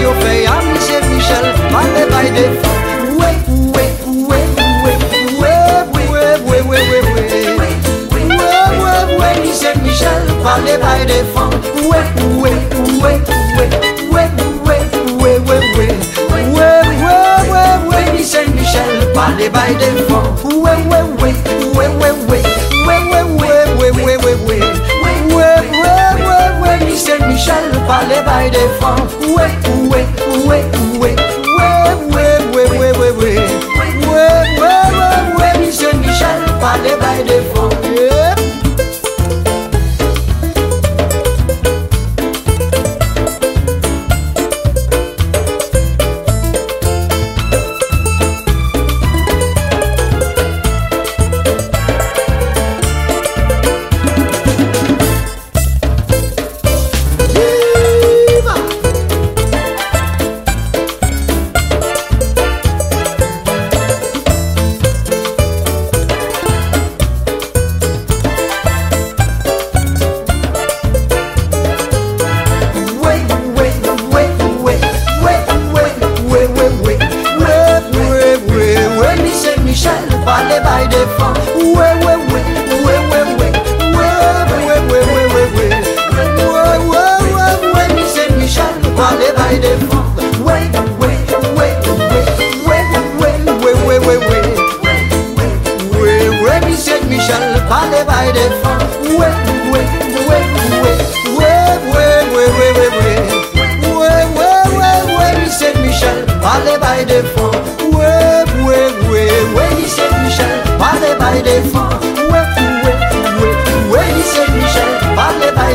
yo fe a msye Michel Mande bay defan Ouwe, ouwe, ouwe, ouwe Ouwe, ouwe, ouwe, ouwe Ouwe, ouwe, msye Michel Mande bay defan Ouwe, ouwe, ouwe, ouwe Ouwe, ouwe, ouwe, ouwe Ouwe, ouwe, ouwe, ouwe Msye Michel Mande bay defan Ouwe, ouwe, ouwe pale bay defan Ouwe, ouwe, ouwe, ouwe Ouwe, ouwe, ouwe, ouwe Ouwe, ouwe, ouwe, ouwe Michel, Michel, pale bay defan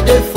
if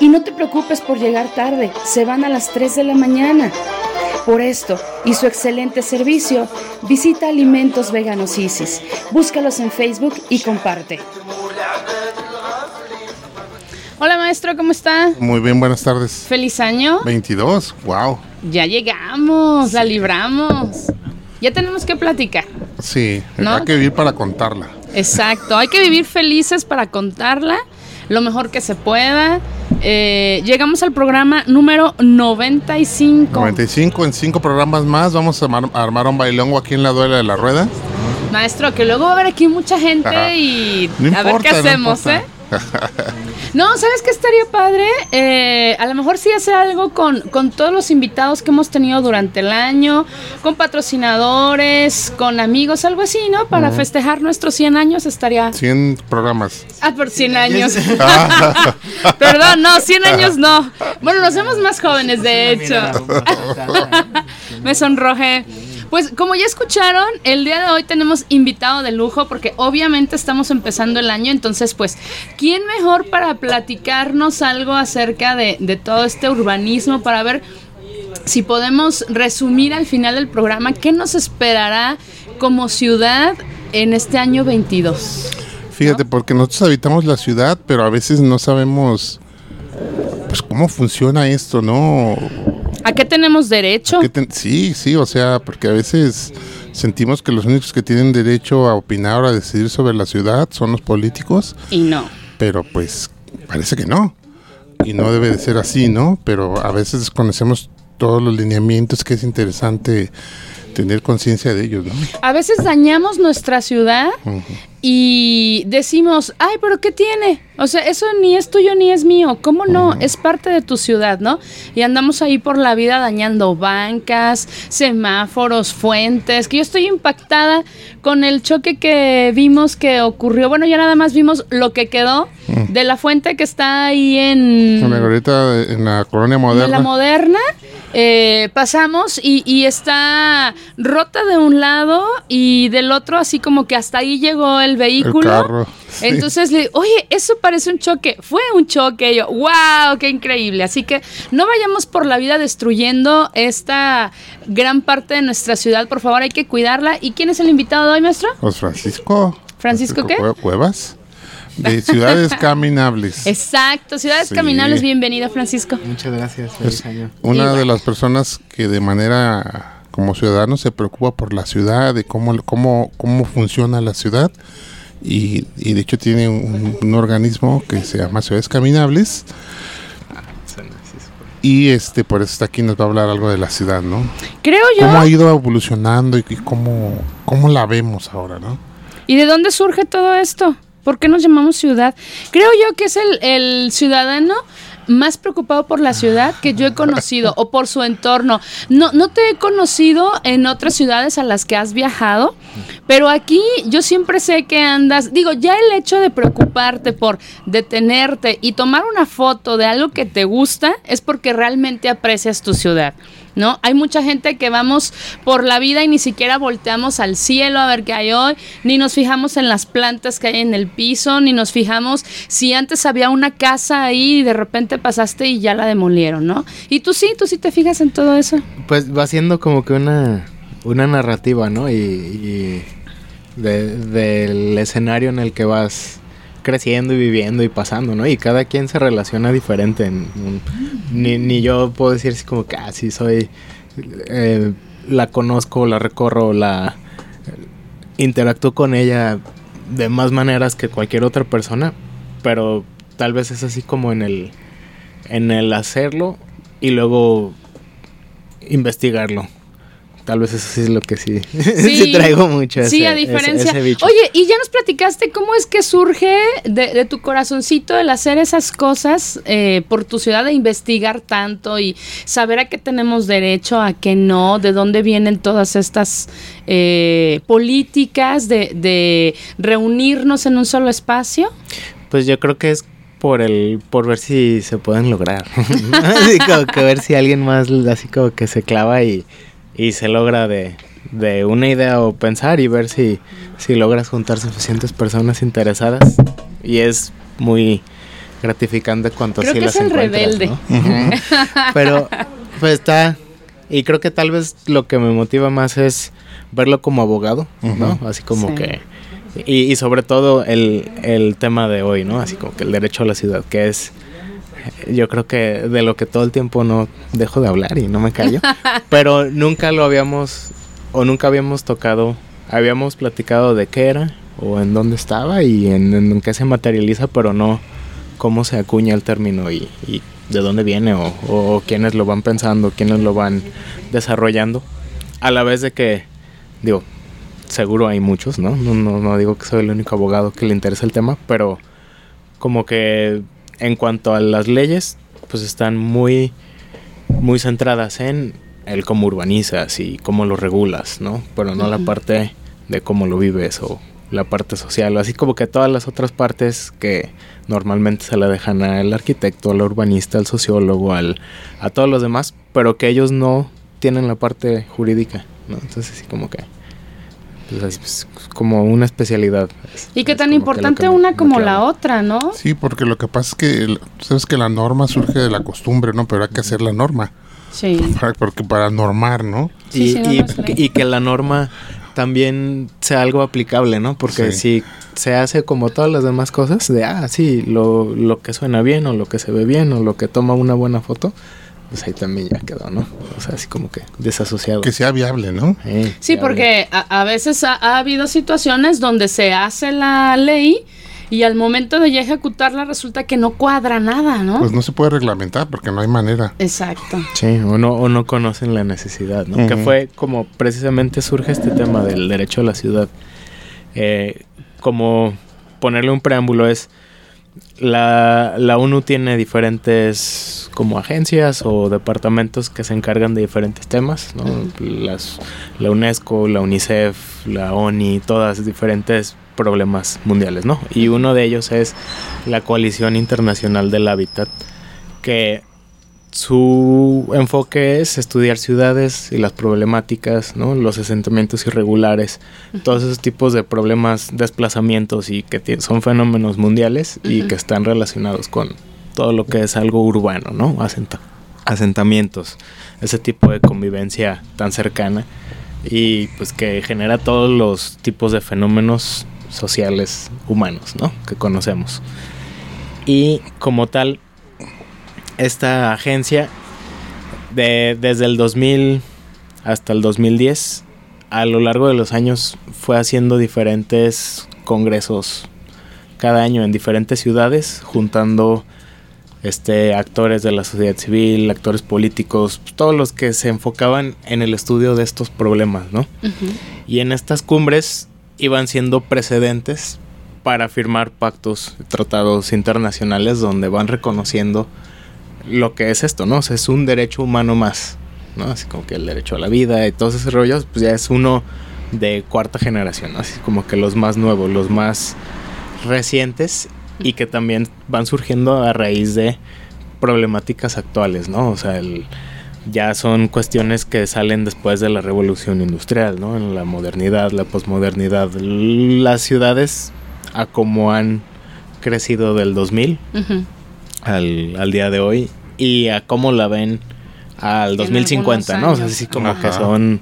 Y no te preocupes por llegar tarde, se van a las 3 de la mañana. Por esto y su excelente servicio, visita Alimentos Veganos Isis. Búscalos en Facebook y comparte. Hola maestro, ¿cómo está? Muy bien, buenas tardes. Feliz año. 22, wow. Ya llegamos, la libramos. Ya tenemos que platicar. Sí, hay que vivir para contarla. Exacto, hay que vivir felices para contarla lo mejor que se pueda. Eh, llegamos al programa número 95. 95, en cinco programas más vamos a armar, un bailongo aquí en la duela de la rueda. Maestro, que luego va a haber aquí mucha gente y a ver qué hacemos, ¿eh? No, ¿sabes qué estaría padre? Eh, a lo mejor sí hace algo con, con todos los invitados que hemos tenido durante el año, con patrocinadores, con amigos, algo así, ¿no? Para festejar nuestros 100 años estaría... 100 programas. Ah, por 100 años. Perdón, no, 100 años no. Bueno, nos vemos más jóvenes, de hecho. Me sonroje. Pues como ya escucharon, el día de hoy tenemos invitado de lujo porque obviamente estamos empezando el año, entonces pues, ¿quién mejor para platicarnos algo acerca de, todo este urbanismo para ver si podemos resumir al final del programa qué nos esperará como ciudad en este año 22? Fíjate, porque nosotros habitamos la ciudad, pero a veces no sabemos pues cómo funciona esto, ¿no? ¿A qué tenemos derecho? sí, sí, o sea, porque a veces sentimos que los únicos que tienen derecho a opinar o a decidir sobre la ciudad son los políticos. Y no. Pero pues parece que no. Y no debe de ser así, ¿no? Pero a veces desconocemos todos los lineamientos que es interesante tener conciencia de ellos, ¿no? A veces dañamos nuestra ciudad y decimos, ay, pero ¿qué tiene? O sea, eso ni es tuyo ni es mío. ¿Cómo no? Es parte de tu ciudad, ¿no? Y andamos ahí por la vida dañando bancas, semáforos, fuentes, que yo estoy impactada con el choque que vimos que ocurrió. Bueno, ya nada más vimos lo que quedó de la fuente que está ahí en... En la colonia moderna. En la moderna. Eh, pasamos y, y está rota de un lado y del otro así como que hasta ahí llegó el el vehículo. Entonces le oye, eso parece un choque. Fue un choque. yo, wow, qué increíble. Así que no vayamos por la vida destruyendo esta gran parte de nuestra ciudad. Por favor, hay que cuidarla. ¿Y quién es el invitado de hoy, maestro? Pues Francisco. ¿Francisco, qué? Cuevas. De Ciudades Caminables. Exacto, Ciudades Caminables, bienvenido Francisco. Muchas gracias. una de las personas que de manera como ciudadano se preocupa por la ciudad, de cómo, cómo, cómo funciona la ciudad. Y, de hecho tiene un, organismo que se llama Ciudades Caminables. Y este por eso está aquí, nos va a hablar algo de la ciudad, ¿no? Creo yo. ¿Cómo ha ido evolucionando y, cómo, cómo la vemos ahora, ¿no? ¿Y de dónde surge todo esto? ¿Por qué nos llamamos ciudad? Creo yo que es el, el ciudadano más preocupado por la ciudad que yo he conocido o por su entorno. No, no te he conocido en otras ciudades a las que has viajado, pero aquí yo siempre sé que andas, digo, ya el hecho de preocuparte por detenerte y tomar una foto de algo que te gusta es porque realmente aprecias tu ciudad. ¿No? Hay mucha gente que vamos por la vida y ni siquiera volteamos al cielo a ver qué hay hoy, ni nos fijamos en las plantas que hay en el piso, ni nos fijamos si antes había una casa ahí y de repente pasaste y ya la demolieron, ¿no? Y tú sí, tú sí te fijas en todo eso. Pues va siendo como que una, una narrativa, ¿no? Y, del escenario en el que vas creciendo y viviendo y pasando, ¿no? Y cada quien se relaciona diferente. ni, ni, yo puedo decir así como que, ah, sí, soy, eh, la conozco, la recorro, la interactúo con ella de más maneras que cualquier otra persona, pero tal vez es así como en el, en el hacerlo y luego investigarlo. Tal vez eso sí es lo que sí, sí, traigo mucho. sí, a diferencia. Oye, y ya nos platicaste cómo es que surge de, tu corazoncito el hacer esas cosas eh, por tu ciudad, de investigar tanto y saber a qué tenemos derecho, a qué no, de dónde vienen todas estas eh, políticas de, de reunirnos en un solo espacio. Pues yo creo que es por el por ver si se pueden lograr. así como que ver si alguien más así como que se clava y, y se logra de, de una idea o pensar y ver si, si logras juntar suficientes personas interesadas. Y es muy gratificante cuanto Creo así que las es el encuentras, rebelde. Pero pues está y creo que tal vez lo que me motiva más es verlo como abogado, ¿no? Así como Sí. que y, y sobre todo el, el tema de hoy, ¿no? Así como que el derecho a la ciudad, que es yo creo que de lo que todo el tiempo no dejo de hablar y no me callo, pero nunca lo habíamos o nunca habíamos tocado, habíamos platicado de qué era o en dónde estaba y en, en qué se materializa, pero no cómo se acuña el término y, y de dónde viene o, o quiénes lo van pensando, quiénes lo van desarrollando. A la vez de que, digo, seguro hay muchos, ¿no? No, no, no digo que soy el único abogado que le interesa el tema, pero como que en cuanto a las leyes, pues están muy, muy centradas en el cómo urbanizas y cómo lo regulas, ¿no? Pero no la parte de cómo lo vives o la parte social, así como que todas las otras partes que normalmente se la dejan al arquitecto, al urbanista, al sociólogo, al, a todos los demás, pero que ellos no tienen la parte jurídica, ¿no? Entonces así como que pues, pues, como una especialidad. Es- Y qué es tan que importante que me- una me como la otra, ¿no? Sí, porque lo que pasa es que el- sabes que la norma surge de la costumbre, ¿no? Pero hay que hacer la norma, Sí. para- porque para normar, ¿no? Sí, y, sí, no, y- no que la norma también sea algo aplicable, ¿no? Porque Sí. si se hace como todas las demás cosas, de, ah, sí, lo, lo que suena bien o lo que se ve bien o lo que toma una buena foto, pues ahí también ya quedó, ¿no? O sea, así como que desasociado. Que sea viable, ¿no? Eh, Sí, porque a, a veces ha, ha habido situaciones donde se hace la ley y al momento de ya ejecutarla resulta que no cuadra nada, ¿no? Pues no se puede reglamentar porque no hay manera. Exacto. Sí, o no, o no conocen la necesidad, ¿no? Que fue como precisamente surge este tema del derecho a la ciudad. Eh, como ponerle un preámbulo es, la, la ONU tiene diferentes como agencias o departamentos que se encargan de diferentes temas, ¿no? Las, la UNESCO, la UNICEF, la ONI, todas diferentes problemas mundiales, ¿no? Y uno de ellos es la Coalición Internacional del Hábitat, que su enfoque es estudiar ciudades y las problemáticas, ¿no? los asentamientos irregulares, todos esos tipos de problemas, desplazamientos y que son fenómenos mundiales y que están relacionados con todo lo que es algo urbano, ¿no? Asenta- asentamientos, ese tipo de convivencia tan cercana y pues que genera todos los tipos de fenómenos sociales humanos, ¿no? Que conocemos. Y como tal, esta agencia de, desde el 2000 hasta el 2010 a lo largo de los años fue haciendo diferentes congresos cada año en diferentes ciudades juntando este actores de la sociedad civil, actores políticos, todos los que se enfocaban en el estudio de estos problemas, ¿no? Y en estas cumbres iban siendo precedentes para firmar pactos, tratados internacionales donde van reconociendo lo que es esto, ¿no? O sea, es un derecho humano más, ¿no? Así como que el derecho a la vida y todos esos rollos, pues ya es uno de cuarta generación, ¿no? Así como que los más nuevos, los más recientes y que también van surgiendo a raíz de problemáticas actuales, ¿no? O sea, el, ya son cuestiones que salen después de la revolución industrial, ¿no? En la modernidad, la posmodernidad, las ciudades a como han crecido del 2000 Ujú. Al, al día de hoy y a cómo la ven al En 2050, ¿no? O sea, así como que son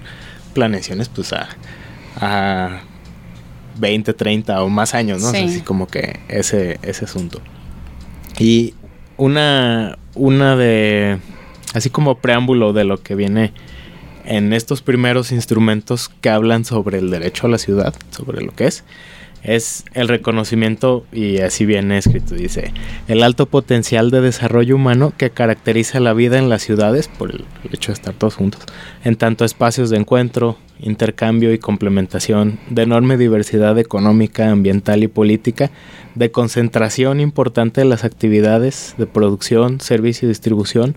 planeaciones pues a, a 20, 30 o más años, ¿no? O sea, Sí. así como que ese, ese asunto. Y una, una de, así como preámbulo de lo que viene en estos primeros instrumentos que hablan sobre el derecho a la ciudad, sobre lo que es, es el reconocimiento, y así viene escrito, dice, el alto potencial de desarrollo humano que caracteriza la vida en las ciudades, por el hecho de estar todos juntos, en tanto espacios de encuentro, intercambio y complementación, de enorme diversidad económica, ambiental y política, de concentración importante de las actividades de producción, servicio y distribución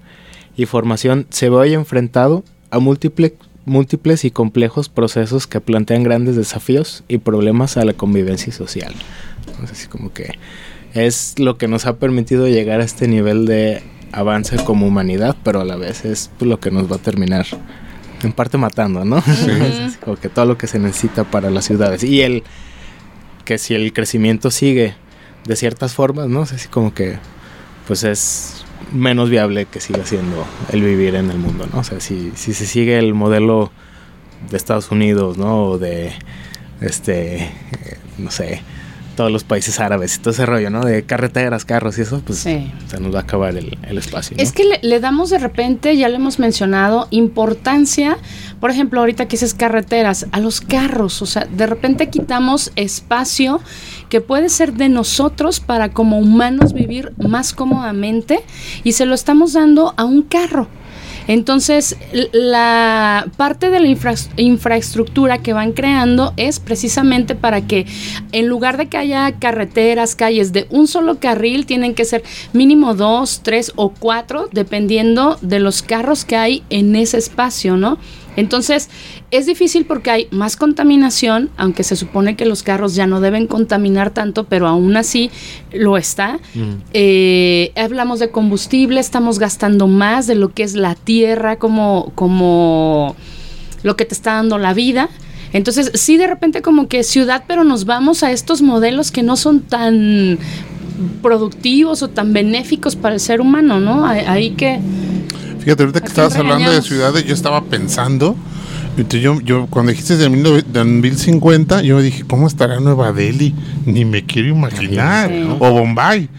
y formación, se ve hoy enfrentado a múltiples múltiples y complejos procesos que plantean grandes desafíos y problemas a la convivencia social. Entonces, así como que es lo que nos ha permitido llegar a este nivel de avance como humanidad, pero a la vez es lo que nos va a terminar en parte matando, ¿no? Sí. como que todo lo que se necesita para las ciudades. Y el que si el crecimiento sigue de ciertas formas, ¿no? Es así como que pues es menos viable que siga siendo el vivir en el mundo, ¿no? O sea, si, si se sigue el modelo de Estados Unidos, ¿no? O de este, eh, no sé, todos los países árabes y todo ese rollo, ¿no? De carreteras, carros y eso, pues se nos va a acabar el, espacio. Es que le, damos de repente, ya lo hemos mencionado, importancia, por ejemplo, ahorita que dices carreteras, a los carros, o sea, de repente quitamos espacio que puede ser de nosotros para como humanos vivir más cómodamente y se lo estamos dando a un carro. Entonces, la parte de la infraestructura que van creando es precisamente para que en lugar de que haya carreteras, calles de un solo carril, tienen que ser mínimo dos, tres o cuatro, dependiendo de los carros que hay en ese espacio, ¿no? Entonces, es difícil porque hay más contaminación, aunque se supone que los carros ya no deben contaminar tanto, pero aún así lo está. Eh, hablamos de combustible, estamos gastando más de lo que es la tierra como, como lo que te está dando la vida. Entonces, sí, de repente como que ciudad, pero nos vamos a estos modelos que no son tan productivos o tan benéficos para el ser humano, ¿no? Hay que Fíjate, ahorita que estabas hablando de ciudades, yo estaba pensando, entonces yo, yo cuando dijiste de 2050, yo me dije, ¿cómo estará Nueva Delhi? Ni me quiero imaginar. O Bombay.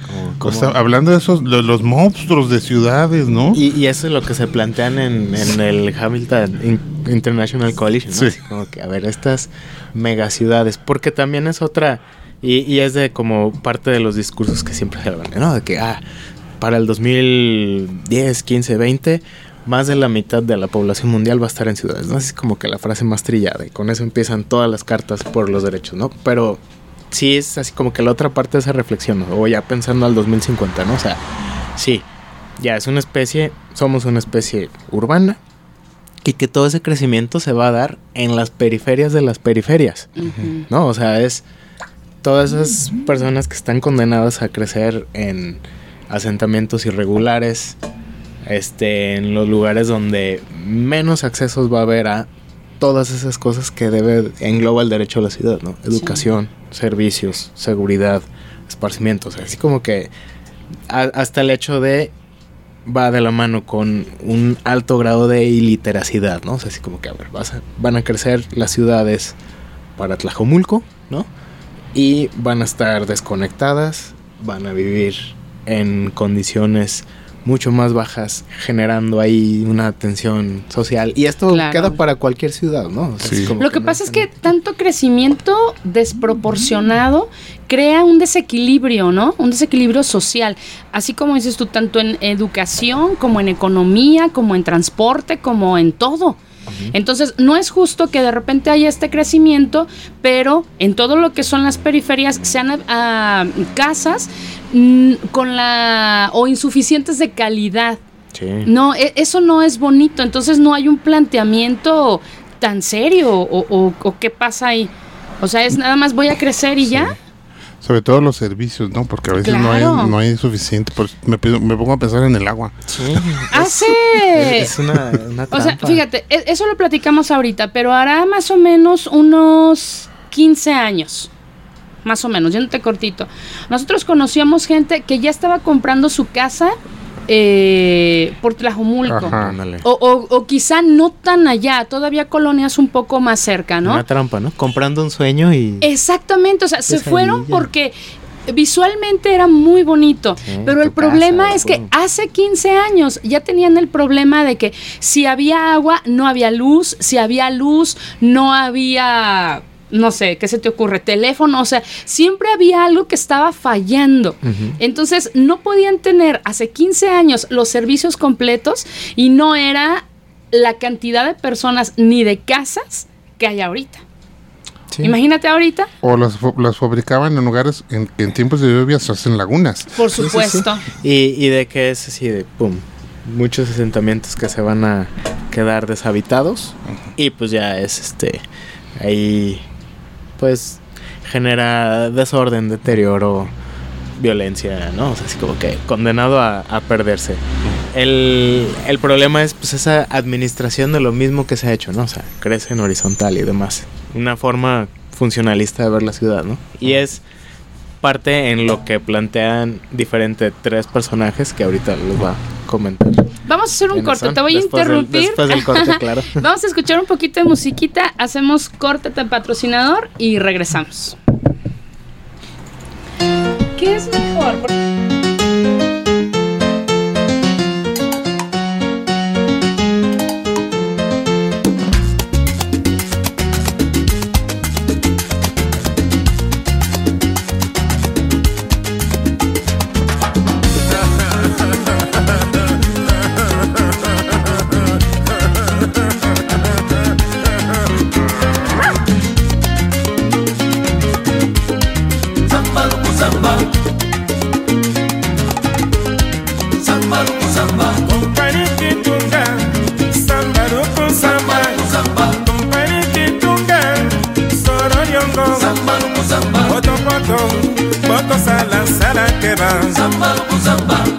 hablando de esos, los, monstruos de ciudades, ¿no? Y, eso es lo que se plantean en, el Hamilton International Coalition, ¿no? como que, a ver, estas megaciudades, porque también es otra... Y, y, es de como parte de los discursos que siempre se hablan, ¿no? De que, ah, para el 2010, 15, 20, más de la mitad de la población mundial va a estar en ciudades, ¿no? Es como que la frase más trillada y con eso empiezan todas las cartas por los derechos, ¿no? Pero sí es así como que la otra parte de esa reflexión, o ya pensando al 2050, ¿no? O sea, sí, ya es una especie, somos una especie urbana y que todo ese crecimiento se va a dar en las periferias de las periferias, ¿no? O sea, es todas esas personas que están condenadas a crecer en asentamientos irregulares, este, en los lugares donde menos accesos va a haber a todas esas cosas que debe engloba el derecho a la ciudad, ¿no? Educación, servicios, seguridad, esparcimiento, o sea, así como que hasta el hecho de va de la mano con un alto grado de iliteracidad, ¿no? O sea, así como que a ver, van a crecer las ciudades para Tlajomulco, ¿no? Y van a estar desconectadas, van a vivir en condiciones mucho más bajas, generando ahí una tensión social. Y esto queda para cualquier ciudad, ¿no? Lo que, pasa es que tanto crecimiento desproporcionado crea un desequilibrio, ¿no? Un desequilibrio social. Así como dices tú, tanto en educación, como en economía, como en transporte, como en todo. Entonces, no es justo que de repente haya este crecimiento, pero en todo lo que son las periferias sean casas mm, con la o insuficientes de calidad. No, e, eso no es bonito. Entonces, no hay un planteamiento tan serio o, qué pasa ahí. O sea, es nada más voy a crecer y ya. Sobre todo los servicios, ¿no? Porque a veces no, hay, no hay suficiente. me, me, pongo a pensar en el agua. Sí. Hace. Es una, O sea, fíjate, e, eso lo platicamos ahorita, pero hará más o menos unos 15 años. Más o menos, yéndote cortito. Nosotros conocíamos gente que ya estaba comprando su casa eh, por Tlajomulco. o, o, quizá no tan allá, todavía colonias un poco más cerca, ¿no? Una trampa, ¿no? Comprando un sueño y... Exactamente, o sea, se fueron porque visualmente era muy bonito, pero el problema es que hace 15 años ya tenían el problema de que si había agua no había luz, si había luz no había no sé, ¿qué se te ocurre? Teléfono, o sea, siempre había algo que estaba fallando. Entonces, no podían tener hace 15 años los servicios completos y no era la cantidad de personas ni de casas que hay ahorita. Imagínate ahorita. O las, fabricaban en lugares en tiempos de lluvia se hacen lagunas. Por supuesto. y, y, de que es así de pum. Muchos asentamientos que se van a quedar deshabitados. Y pues ya es este. Ahí pues genera desorden, deterioro, violencia, ¿no? O sea, así como que condenado a, a perderse. El, el problema es pues esa administración de lo mismo que se ha hecho, ¿no? O sea, crece en horizontal y demás. Una forma funcionalista de ver la ciudad, ¿no? Y es parte en lo que plantean diferente tres personajes que ahorita les voy a comentar. Vamos a hacer un ¿Quiénes corte, te voy a Después del- interrumpir. después del corte, claro. Vamos a escuchar un poquito de musiquita, hacemos corte de patrocinador y regresamos. ¿Qué es mejor?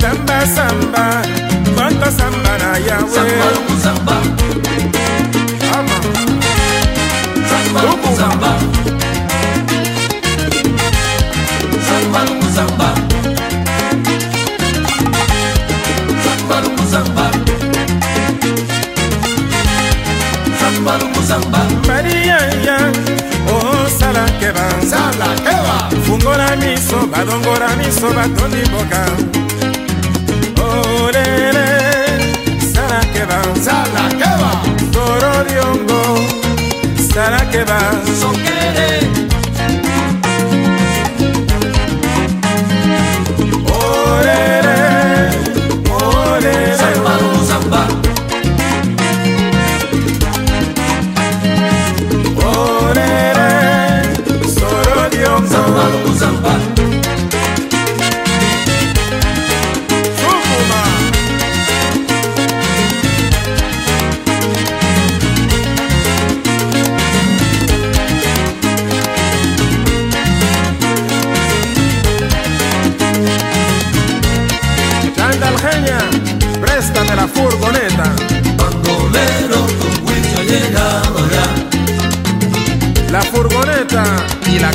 tamba samba konta samba na yawe Zamba, zamba, zamba. biso badongola miso batondi mboka olele oh, salakeba salakeba torodiongo salakeba sokele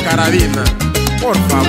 Carolina. Por favor.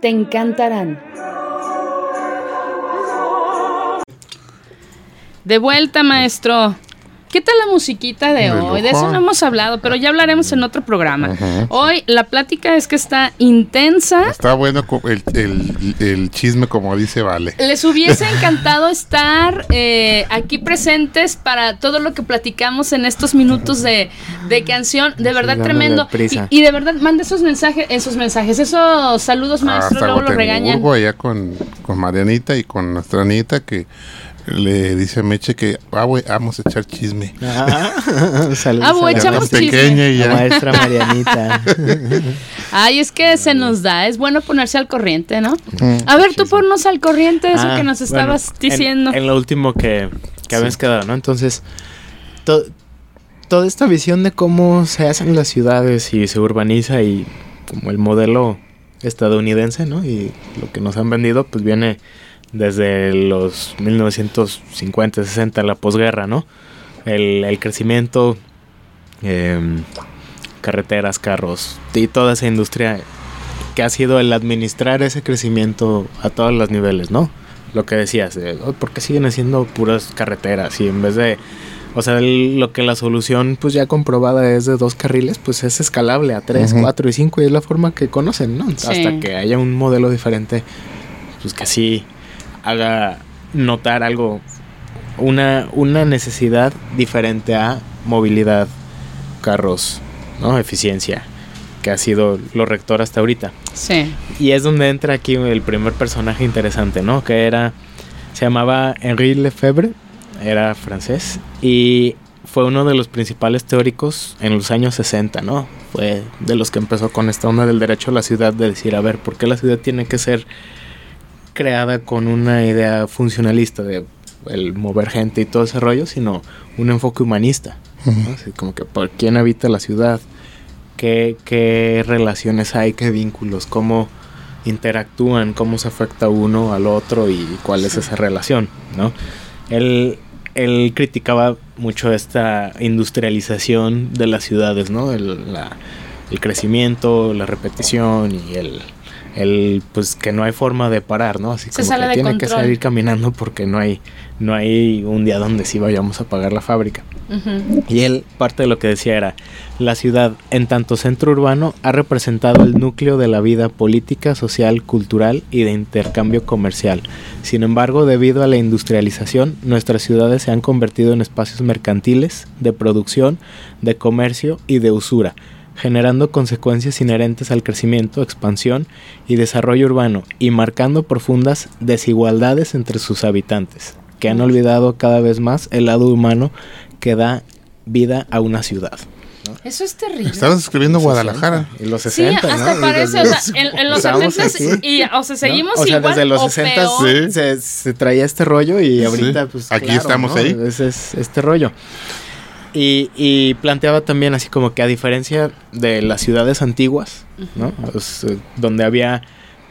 Te encantarán. De vuelta, maestro. ¿Qué tal la musiquita de, De hoy? De eso no hemos hablado, pero ya hablaremos en otro programa. Hoy la plática es que está intensa. Está bueno el, el- el chisme, como dice Vale. Les hubiese encantado estar eh, aquí presentes para todo lo que platicamos en estos minutos de, de canción. De verdad, tremendo. prisa. Y, y de verdad, mande esos mensajes, esos mensajes, esos saludos, maestro, Hasta luego lo regañan. Allá con, con Marianita y con nuestra Anita, que le dice a Meche que ah, vamos a echar chisme. Saludos Ah, a la echamos chisme. pequeña y la ya. maestra Marianita. Ay, es que se nos da, es bueno ponerse al corriente, ¿no? A ver, tú ponnos al corriente de eso Ah, que nos estabas en- diciendo. En, lo último que, que habías quedado, ¿no? Entonces, to- toda esta visión de cómo se hacen las ciudades y se urbaniza y como el modelo estadounidense, ¿no? Y lo que nos han vendido, pues viene desde los 1950, 60, la posguerra, ¿no? El, el crecimiento, em, carreteras, carros y toda esa industria que ha sido el administrar ese crecimiento a todos los niveles, ¿no? Lo que decías, eh, "Oh, ¿por qué siguen haciendo puras carreteras? Y en vez de, o sea, el- lo que la solución pues ya comprobada es de dos carriles, pues es escalable a tres, cuatro y cinco y es la forma que conocen, ¿no? Sí. Hasta que haya un modelo diferente, pues que así haga notar algo, una, una necesidad diferente a movilidad, carros, ¿no? Eficiencia, que ha sido lo rector hasta ahorita. Sí. Y es donde entra aquí el primer personaje interesante, ¿no? Que era, se llamaba Henri Lefebvre, era francés, y fue uno de los principales teóricos en los años 60, ¿no? Fue de los que empezó con esta onda del derecho a la ciudad, de decir, a ver, ¿por qué la ciudad tiene que ser creada con una idea funcionalista de el mover gente y todo ese rollo, sino un enfoque humanista, ¿no? Así como que por quién habita la ciudad, qué, qué relaciones hay, qué vínculos, cómo interactúan, cómo se afecta uno al otro y cuál es esa relación, ¿no? Él, él criticaba mucho esta industrialización de las ciudades, ¿no? El, la- el crecimiento, la repetición y el, el, pues que no hay forma de parar, ¿no? Así Se como sale que de tiene que salir caminando porque no hay, no hay un día donde sí vayamos a pagar la fábrica. Y él, parte de lo que decía era, la ciudad, en tanto centro urbano, ha representado el núcleo de la vida política, social, cultural y de intercambio comercial. Sin embargo, debido a la industrialización, nuestras ciudades se han convertido en espacios mercantiles, de producción, de comercio y de usura, generando consecuencias inherentes al crecimiento, expansión y desarrollo urbano, y marcando profundas desigualdades entre sus habitantes, que han olvidado cada vez más el lado humano que da vida a una ciudad. Eso es terrible. Estabas escribiendo Guadalajara. En los Sí, 60, hasta ¿no? parece, o sea, en, en los Estamos 70 aquí, y, o sea, seguimos ¿no? O sea, igual desde los o 60 peor. Sí. se, se traía este rollo y Sí. ahorita pues Aquí claro, estamos ¿no? ahí. Ese es este rollo. Y, y planteaba también así como que a diferencia de las ciudades antiguas, ¿no? Pues, donde había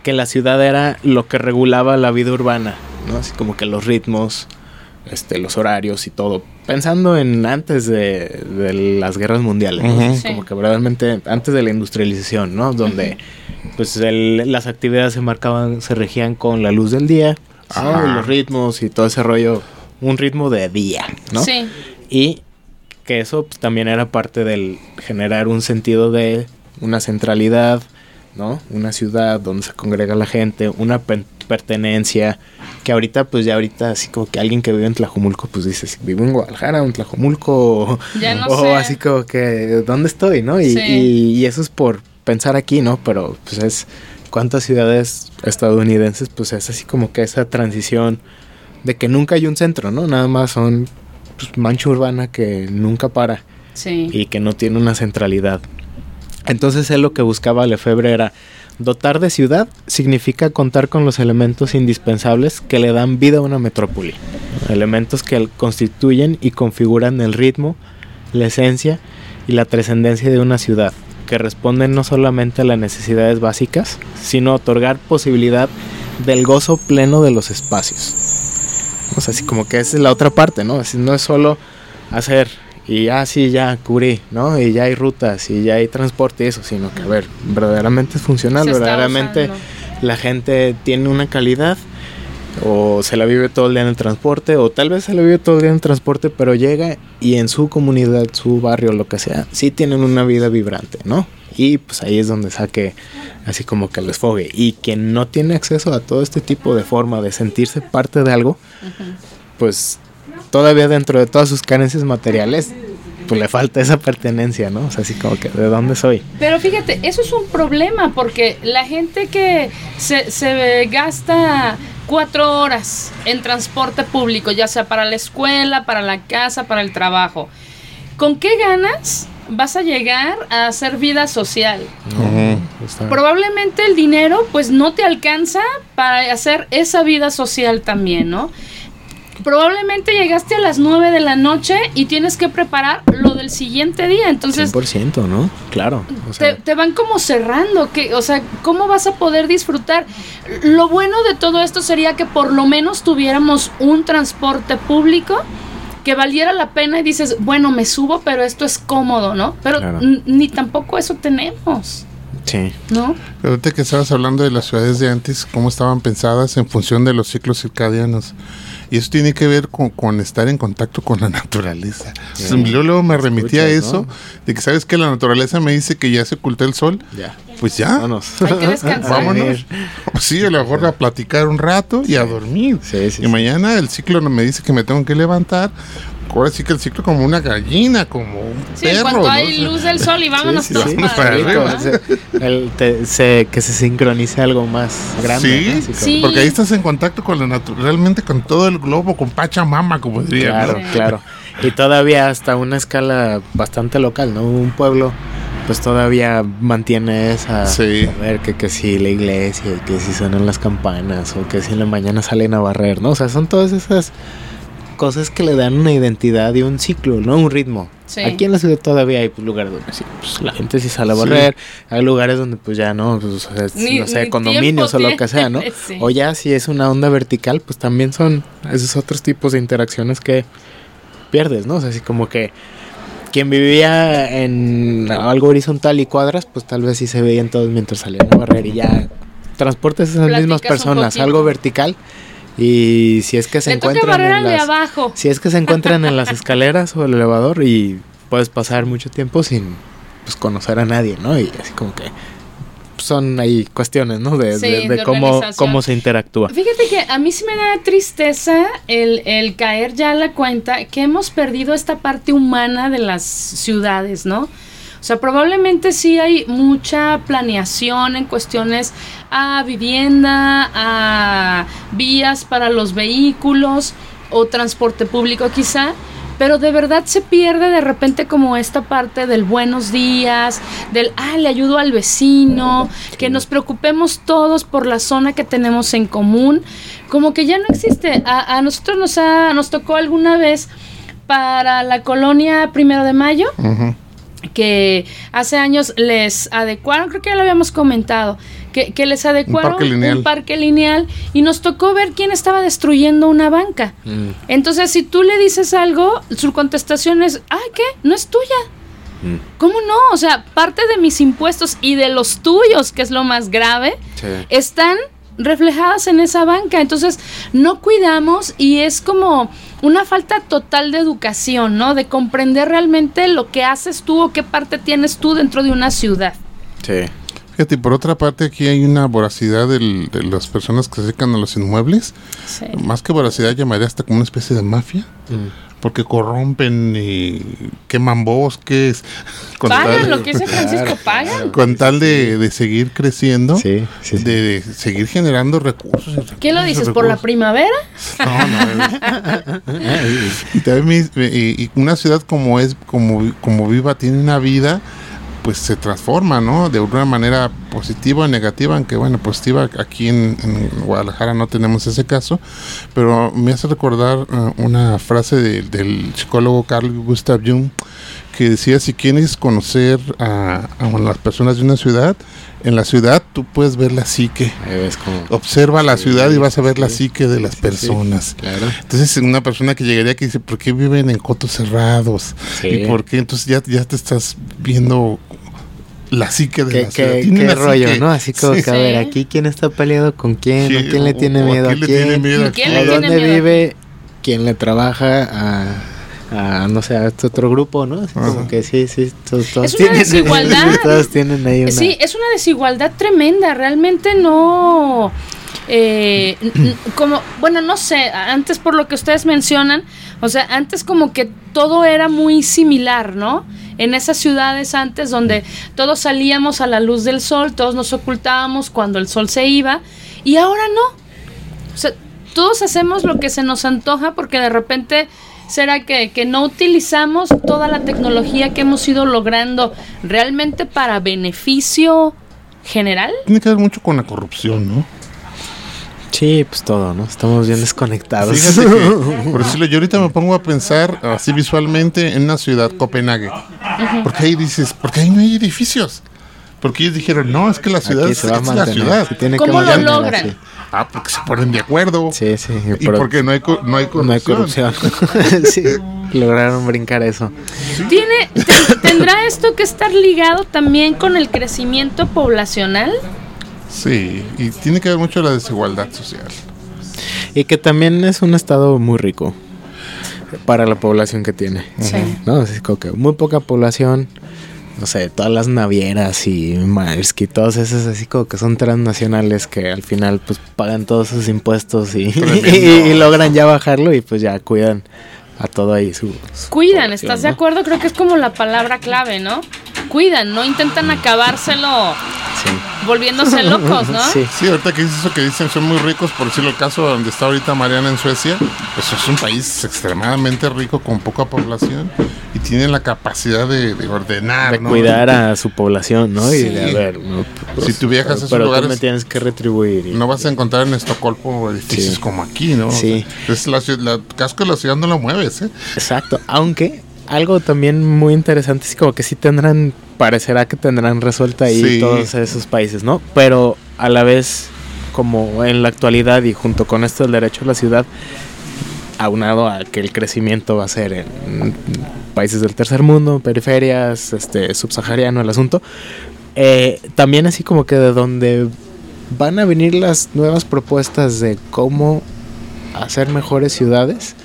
que la ciudad era lo que regulaba la vida urbana, ¿no? Así como que los ritmos, este, los horarios y todo. Pensando en antes de, de las guerras mundiales, ¿no? Sí. como que verdaderamente antes de la industrialización, ¿no? Donde pues el- las actividades se marcaban, se regían con la luz del día, ¿no? Ajá. los ritmos y todo ese rollo, un ritmo de día, ¿no? Sí. Y que eso pues, también era parte del generar un sentido de una centralidad, ¿no? Una ciudad donde se congrega la gente, una pertenencia, que ahorita, pues ya ahorita, así como que alguien que vive en Tlajomulco, pues dice, si vivo en Guadalajara en Tlajomulco, o, Ya no o sé. así como que, ¿dónde estoy, no? Y, Sí. y- y eso es por pensar aquí, ¿no? Pero pues es, ¿cuántas ciudades estadounidenses, pues es así como que esa transición de que nunca hay un centro, ¿no? Nada más son pues, mancha urbana que nunca para Sí. y que no tiene una centralidad. Entonces él lo que buscaba Lefebvre era dotar de ciudad significa contar con los elementos indispensables que le dan vida a una metrópoli. Elementos que constituyen y configuran el ritmo, la esencia y la trascendencia de una ciudad, que responden no solamente a las necesidades básicas, sino otorgar posibilidad del gozo pleno de los espacios. O sea, así como que esa es la otra parte, ¿no? Así no es solo hacer y ah, sí, ya cubrí, ¿no? Y ya hay rutas y ya hay transporte y eso, sino que, a ver, verdaderamente es funcional, Se verdaderamente la gente tiene una calidad o se la vive todo el día en el transporte o tal vez se la vive todo el día en el transporte, pero llega y en su comunidad, su barrio, lo que sea, sí tienen una vida vibrante, ¿no? Y pues ahí es donde saque así como que el desfogue. Y quien no tiene acceso a todo este tipo de forma de sentirse parte de algo, pues todavía dentro de todas sus carencias materiales, pues le falta esa pertenencia, ¿no? O sea, así como que de dónde soy. Pero fíjate, eso es un problema porque la gente que se, se gasta cuatro horas en transporte público, ya sea para la escuela, para la casa, para el trabajo, ¿con qué ganas vas a llegar a hacer vida social? Probablemente el dinero pues no te alcanza para hacer esa vida social también, ¿no? Probablemente llegaste a las 9 de la noche y tienes que preparar lo del siguiente día, entonces 100%, ¿no? Claro. o te, sea, te van como cerrando, que, o sea, ¿cómo vas a poder disfrutar? Lo bueno de todo esto sería que por lo menos tuviéramos un transporte público que valiera la pena y dices, bueno, me subo, pero esto es cómodo, ¿no? Pero Claro. ni tampoco eso tenemos, sí. ¿no? Pero ahorita que estabas hablando de las ciudades de antes, cómo estaban pensadas en función de los ciclos circadianos. Y eso tiene que ver con, con estar en contacto con la naturaleza. Sí. Yo luego me remití a eso, ¿no? de que sabes que la naturaleza me dice que ya se ocultó el sol. Ya. Pues ya. Vámonos. Hay que descansar. Vámonos. Sí, a lo mejor a platicar un rato y a dormir. Sí, sí, y sí. mañana el ciclo no me dice que me tengo que levantar. Ahora sí que el ciclo como una gallina, como un Sí, perro. cuanto ¿no? hay luz del sol y vámonos Sí, sí, todos sí. para para arriba. el- te- se- que se sincronice algo más grande. Sí, Sí. Porque ahí estás en contacto con la naturaleza, realmente con todo el globo, con Pachamama, como diría. Claro, Sí. claro. Y todavía hasta una escala bastante local, ¿no? Un pueblo, pues todavía mantiene esa. Sí. A ver, que, que si la iglesia, que si suenan las campanas, o que si en la mañana salen a barrer, ¿no? O sea, son todas esas cosas que le dan una identidad y un ciclo, ¿no? Un ritmo. Sí. Aquí en la ciudad todavía hay pues, lugares donde sí, pues, la gente sí sale a Sí. barrer. Hay lugares donde pues ya no, pues, o sea, es, Ni- no sé, ni condominios o lo que sea, ¿no? O ya si es una onda vertical, pues también son esos otros tipos de interacciones que pierdes, ¿no? O sea, así como que quien vivía en algo horizontal y cuadras, pues tal vez sí se veían todos mientras salían a barrer y ya transportes a esas Platicas mismas personas, algo vertical. Y si es que se Le encuentran en las, abajo. si es que se encuentran en las escaleras o el elevador y puedes pasar mucho tiempo sin pues, conocer a nadie, ¿no? Y así como que son ahí cuestiones, ¿no? De, Sí, de- de de cómo, cómo se interactúa. Fíjate que a mí sí me da tristeza el, el caer ya a la cuenta que hemos perdido esta parte humana de las ciudades, ¿no? O sea, probablemente sí hay mucha planeación en cuestiones a vivienda, a vías para los vehículos o transporte público quizá, pero de verdad se pierde de repente como esta parte del buenos días, del, ah, le ayudo al vecino, que nos preocupemos todos por la zona que tenemos en común, como que ya no existe. A, a nosotros nos, ha, nos tocó alguna vez para la colonia Primero de Mayo, Ujú. Que hace años les adecuaron, creo que ya lo habíamos comentado, que, que les adecuaron parque lineal. un parque lineal y nos tocó ver quién estaba destruyendo una banca. Mm, Entonces, si tú le dices algo, su contestación es, ay, ¿qué? No es tuya. mm, ¿Cómo no? O sea, parte de mis impuestos y de los tuyos, que es lo más grave, sí. están reflejadas en esa banca. Entonces, no cuidamos y es como una falta total de educación, ¿no? De comprender realmente lo que haces tú o qué parte tienes tú dentro de una ciudad. Sí. Fíjate, y por otra parte aquí hay una voracidad del- de las personas que se dedican a los inmuebles. Sí. Más que voracidad llamaría hasta como una especie de mafia. Porque corrompen y queman bosques. Con Pagan tal, lo que dice Francisco, pagan. con tal de, de seguir creciendo. Sí, sí, sí. De, de seguir generando recursos. ¿Qué lo dices? ¿Por la primavera? No, no, y y, y una ciudad como es, como, como viva, tiene una vida, pues se transforma, ¿no? De una manera positiva o negativa, aunque bueno, positiva aquí en, en Guadalajara no tenemos ese caso, pero me hace recordar uh, una frase de- del psicólogo Carl Gustav Jung que decía, si quieres conocer a, a las personas de una ciudad, en la ciudad tú puedes ver la psique. Como... Observa la ciudad y vas a ver la psique de las sí, sí. personas. Claro. Entonces, una persona que llegaría que dice, ¿por qué viven en cotos cerrados? Sí. ¿Y por qué? Entonces ya, ya te estás viendo la psique de ¿Qué, la ciudad. qué, qué rollo, psique. no? Así como Sí. que, a ver, aquí quién está peleado con quién, Sí, o quién le tiene miedo a quién quién, le tiene miedo a ¿Y quién o le quién. tiene dónde miedo vive, quién le trabaja a, a, no sé, a este otro grupo, ¿no? Así como que sí, sí, todos, todos Es una tienen, desigualdad. todos tienen ahí una... Sí, es una desigualdad tremenda. Realmente no. eh, como, bueno, no sé, antes por lo que ustedes mencionan, o sea, antes como que todo era muy similar, ¿no? En esas ciudades antes donde todos salíamos a la luz del sol, todos nos ocultábamos cuando el sol se iba, y ahora no. O sea, todos hacemos lo que se nos antoja porque de repente será que, que no utilizamos toda la tecnología que hemos ido logrando realmente para beneficio general. Tiene que ver mucho con la corrupción, ¿no? Sí, pues todo, ¿no? Estamos bien desconectados. Fíjate que, por decirlo, yo ahorita me pongo a pensar así visualmente en una ciudad, Copenhague. Porque ahí dices, porque ahí no hay edificios. Porque ellos dijeron, no, es que la ciudad es, se va a es la mantener. ciudad. se tiene que ¿Cómo lo mantener logran? así. Ah, porque se ponen de acuerdo. Sí, sí. Y pero porque no hay, no hay corrupción. no hay corrupción. sí, lograron brincar eso. ¿Tiene, te- ¿Tendrá esto que estar ligado también con el crecimiento poblacional? Sí, y tiene que ver mucho la desigualdad social. Y que también es un estado muy rico para la población que tiene. Sí. ¿No? Así como que muy poca población. No sé, todas las navieras y Maersk y todas esas así como que son transnacionales que al final pues pagan todos sus impuestos y, logran ya bajarlo y pues ya cuidan a todo ahí su... su Cuidan, ¿estás de acuerdo? Creo que es como la palabra clave, ¿no? Cuidan, no intentan acabárselo Sí. volviéndose locos, ¿no? Sí. Sí, ahorita que dices eso que dicen son muy ricos, por decirlo el caso donde está ahorita Mariana en Suecia, pues es un país extremadamente rico con poca población y tienen la capacidad de, de ordenar, de ¿no? cuidar a su población, ¿no? Y Sí. de a ver, ¿no? Si tú viajas a esos pero tú lugares- me tienes que retribuir. y- No vas a encontrar en Estocolmo edificios Sí. como aquí, ¿no? Sí. Es la, la casco de la ciudad no lo mueves, ¿eh? Exacto, aunque algo también muy interesante es como que sí tendrán, parecerá que tendrán resuelta ahí Sí. todos esos países, ¿no? Pero a la vez, como en la actualidad y junto con esto del derecho a la ciudad, aunado a que el crecimiento va a ser en países del tercer mundo, periferias, este, subsahariano el asunto, eh, también así como que de donde van a venir las nuevas propuestas de cómo hacer mejores ciudades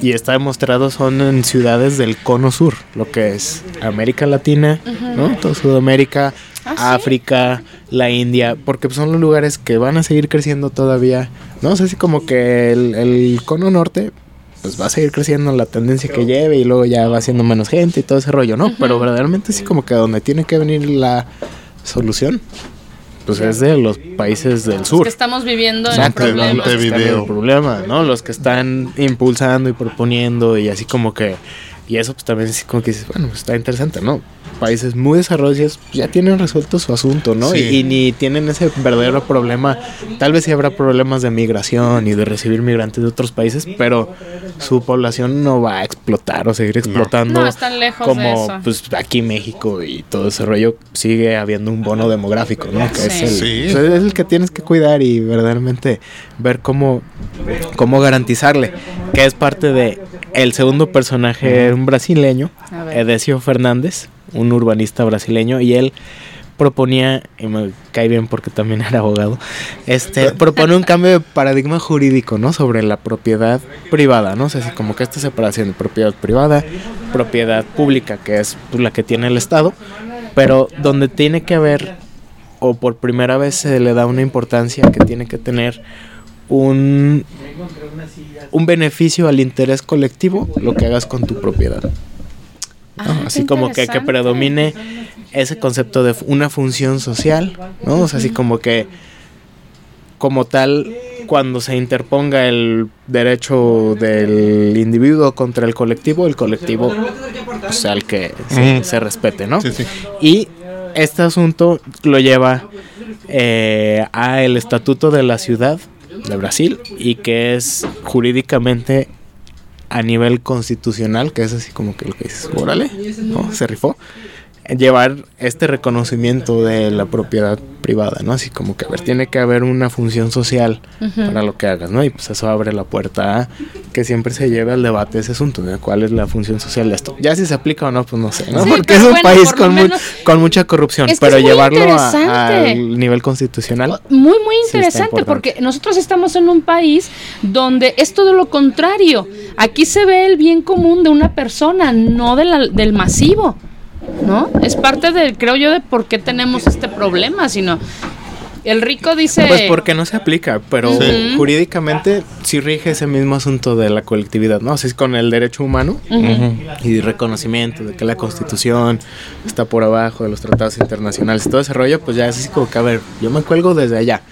y está demostrado son en ciudades del cono sur, lo que es América Latina, ¿no? Todo Sudamérica, Ah, ¿sí? África, la India, porque son los lugares que van a seguir creciendo todavía, ¿no? O sea, así como que el, el cono norte pues va a seguir creciendo la tendencia que lleve y luego ya va siendo menos gente y todo ese rollo, ¿no? Pero verdaderamente sí como que donde tiene que venir la solución, pues es de los países del Los sur. que estamos viviendo en Monte- problemas. Monte- Los que están en video. el problema, ¿no? Los que están impulsando y proponiendo y así como que... Y eso pues también es como que dices, bueno, pues está interesante, ¿no? Países muy desarrollados ya tienen resuelto su asunto, ¿no? Sí. Y, y ni tienen ese verdadero problema. Tal vez sí habrá problemas de migración y de recibir migrantes de otros países, pero su población no va a explotar o seguir explotando. No, están lejos de como eso. pues aquí México y todo ese rollo sigue habiendo un bono demográfico, ¿no? Que es, Sí. el, Sí. o sea, es el que tienes que cuidar y verdaderamente ver cómo, cómo garantizarle, que es parte de el segundo personaje, un brasileño. Edesio Fernández, un urbanista brasileño, y él proponía, y me cae bien porque también era abogado, este, propone un cambio de paradigma jurídico, ¿no? Sobre la propiedad privada, ¿no? O sea, como que esta separación de propiedad privada, propiedad pública, que es pues, la que tiene el Estado, pero donde tiene que haber o por primera vez se le da una importancia que tiene que tener un, un beneficio al interés colectivo lo que hagas con tu propiedad. ¿No? Ah, así como que, que predomine ese concepto de una función social, ¿no? O sea, así como que como tal cuando se interponga el derecho del individuo contra el colectivo, el colectivo sea el que se respete, ¿no? Sí, sí. Y este asunto lo lleva eh, a el Estatuto de la Ciudad de Brasil y que es jurídicamente a nivel constitucional, que es así como que lo que dices, órale, ¿no? se rifó, llevar este reconocimiento de la propiedad privada, ¿no? Así como que, a ver, tiene que haber una función social para lo que hagas, ¿no? Y pues eso abre la puerta a que siempre se lleve al debate ese asunto, de cuál es la función social de esto. Ya si se aplica o no, pues no sé, ¿no? Sí, Porque es un bueno, país con, mu- menos- con mucha corrupción, Es que pero muy llevarlo al nivel constitucional. Muy, muy está interesante porque nosotros estamos en un país donde es todo lo contrario. Aquí se ve el bien común de una persona, no de la- del masivo. ¿No? Es parte de, creo yo, de por qué tenemos este problema, sino el rico dice... Pues porque no se aplica, pero Sí. jurídicamente sí rige ese mismo asunto de la colectividad, ¿no? Así es con el derecho humano y reconocimiento de que la constitución está por abajo de los tratados internacionales y todo ese rollo, pues ya es así como que, a ver, yo me cuelgo desde allá.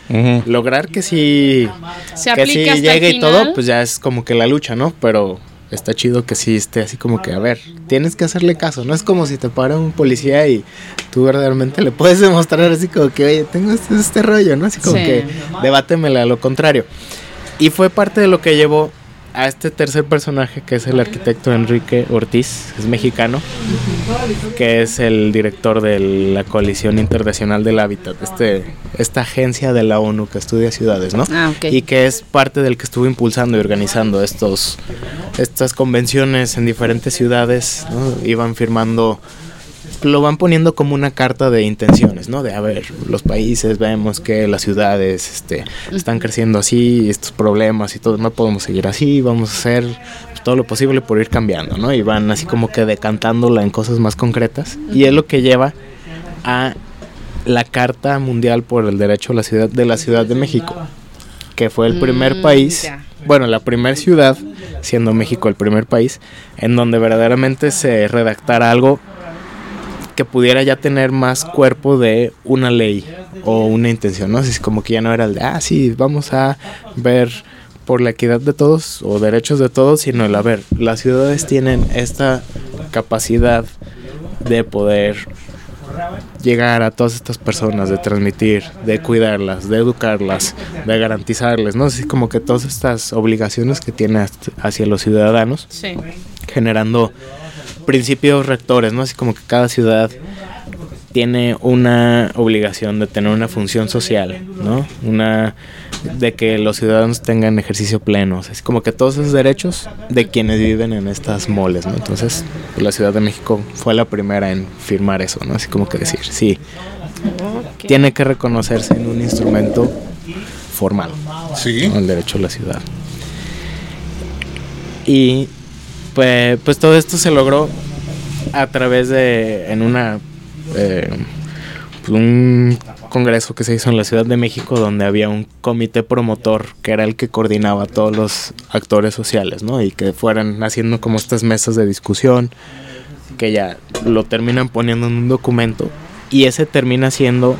Lograr que sí, se que sí llegue y todo, pues ya es como que la lucha, ¿no? Pero está chido que sí esté así como que, a ver, tienes que hacerle caso, no es como si te para un policía y tú verdaderamente le puedes demostrar así como que, oye, tengo este, este rollo, ¿no? Así como Sí. que debátemela a lo contrario. Y fue parte de lo que llevó a este tercer personaje que es el arquitecto Enrique Ortiz, es mexicano, que es el director de la Coalición Internacional del Hábitat, este, esta agencia de la ONU que estudia ciudades, ¿no? Ah, ok. Y que es parte del que estuvo impulsando y organizando estos, estas convenciones en diferentes ciudades, ¿no? Iban firmando lo van poniendo como una carta de intenciones, ¿no? De a ver, los países vemos que las ciudades este, están creciendo así, estos problemas y todo, no podemos seguir así, vamos a hacer todo lo posible por ir cambiando, ¿no? Y van así como que decantándola en cosas más concretas. Y es lo que lleva a la Carta Mundial por el Derecho a la Ciudad de la Ciudad de México, que fue el primer Mm, país, bueno, la primera ciudad, siendo México el primer país, en donde verdaderamente se redactara algo que pudiera ya tener más cuerpo de una ley o una intención, ¿no? Es como que ya no era el de, ah, sí, vamos a ver por la equidad de todos o derechos de todos, sino el, a ver, las ciudades tienen esta capacidad de poder llegar a todas estas personas, de transmitir, de cuidarlas, de educarlas, de garantizarles, ¿no? Así como que todas estas obligaciones que tiene hacia los ciudadanos Sí. generando principios rectores, ¿no? Así como que cada ciudad tiene una obligación de tener una función social, ¿no? Una de que los ciudadanos tengan ejercicio pleno, o sea, es como que todos esos derechos de quienes viven en estas moles, ¿no? Entonces, la Ciudad de México fue la primera en firmar eso, ¿no? Así como que decir, sí, tiene que reconocerse en un instrumento formal. Sí. ¿no? el derecho a la ciudad. Y pues, pues todo esto se logró a través de, en una, eh, pues, un congreso que se hizo en la Ciudad de México donde había un comité promotor que era el que coordinaba a todos los actores sociales, ¿no? Y que fueran haciendo como estas mesas de discusión, que ya lo terminan poniendo en un documento y ese termina siendo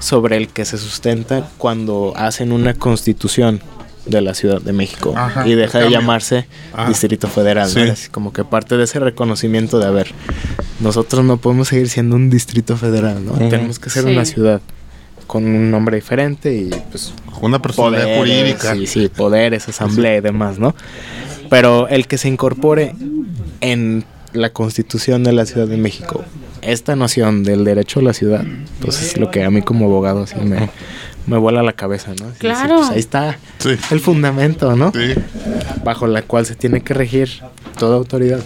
sobre el que se sustenta cuando hacen una constitución de la Ciudad de México Ajá, y deja de llamarse Distrito Federal, sí. Como que parte de ese reconocimiento de, a ver, nosotros no podemos seguir siendo un Distrito Federal, ¿no? Tenemos que ser Sí. una ciudad con un nombre diferente y pues Una personalidad poderes, jurídica. Sí, sí, poderes, asamblea y demás, ¿no? Pero el que se incorpore en la constitución de la Ciudad de México esta noción del derecho a la ciudad, pues es lo que a mí como abogado así me, me vuela la cabeza, ¿no? Así decir, Claro. pues ahí está Sí. el fundamento, ¿no? Sí. Bajo la cual se tiene que regir toda autoridad,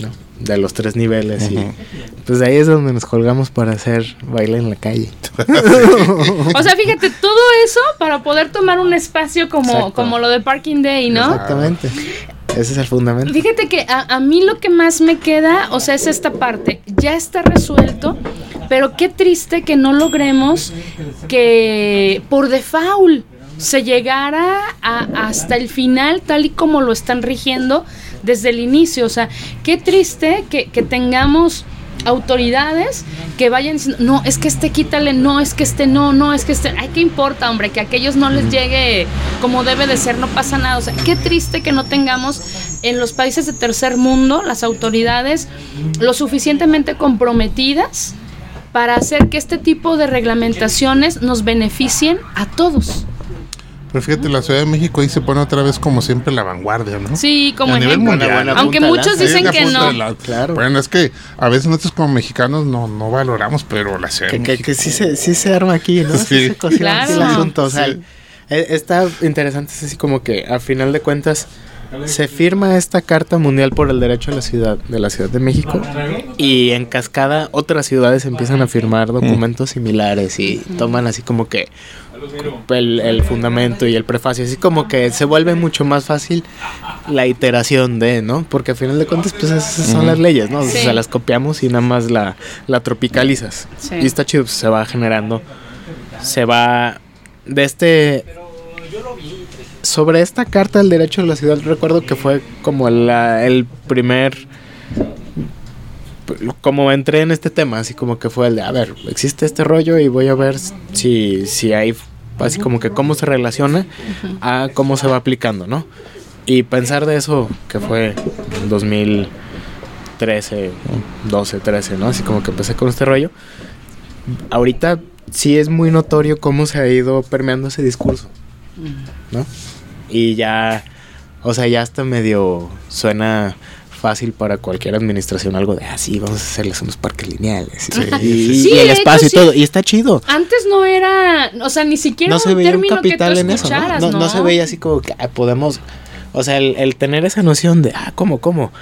¿no? De los tres niveles y pues ahí es donde nos colgamos para hacer baile en la calle. O sea, fíjate, todo eso para poder tomar un espacio como, Exacto. como lo de Parking Day, ¿no? Exactamente. Ese es el fundamento. Fíjate que a, a mí lo que más me queda, o sea, es esta parte. Ya está resuelto pero qué triste que no logremos que por default se llegara hasta el final tal y como lo están rigiendo desde el inicio. O sea, qué triste que, que tengamos autoridades que vayan diciendo, no, es que este quítale, no, es que este no, no, es que este, ay, ¿qué importa, hombre? Que a aquellos no les llegue como debe de ser, no pasa nada. O sea, qué triste que no tengamos en los países de tercer mundo las autoridades lo suficientemente comprometidas para hacer que este tipo de reglamentaciones nos beneficien a todos. Pero fíjate, la Ciudad de México ahí se pone otra vez como siempre la vanguardia, ¿no? Sí, como A nivel mundial. Buena Aunque muchos dicen que no. la- Claro. Bueno, es que a veces nosotros como mexicanos no, no valoramos, pero la Ciudad Que, de que, México... que sí, se, sí se arma aquí, ¿no? Sí. Sí se cocina aquí el Claro. asunto. O sea, Sí. eh, está interesante, es así como que a final de cuentas se firma esta Carta Mundial por el Derecho a la Ciudad de la Ciudad de México y en cascada otras ciudades empiezan a firmar documentos similares y toman así como que el, el fundamento y el prefacio, así como que se vuelve mucho más fácil la iteración de, ¿no? Porque a final de cuentas pues esas son las leyes, ¿no? O sea, las copiamos y nada más la, la tropicalizas. Sí. Y está chido, pues, se va generando, se va de este sobre esta carta del derecho a la ciudad recuerdo que fue como la, el primer como entré en este tema así como que fue el de a ver existe este rollo y voy a ver si si hay así como que cómo se relaciona a cómo se va aplicando no y pensar de eso que fue en 2013 12 13 no así como que empecé con este rollo. Ahorita sí es muy notorio cómo se ha ido permeando ese discurso ¿no? Y ya, o sea, ya hasta medio suena fácil para cualquier administración algo de, ah, sí, vamos a hacerles unos parques lineales. Y, y- Sí, y el espacio hecho, y todo. sí. Y está chido. Antes no era, o sea, ni siquiera No se un veía un capital en eso, ¿no? No, no se veía así como que ah, podemos, o sea, el, el tener esa noción de, ah, ¿cómo, cómo?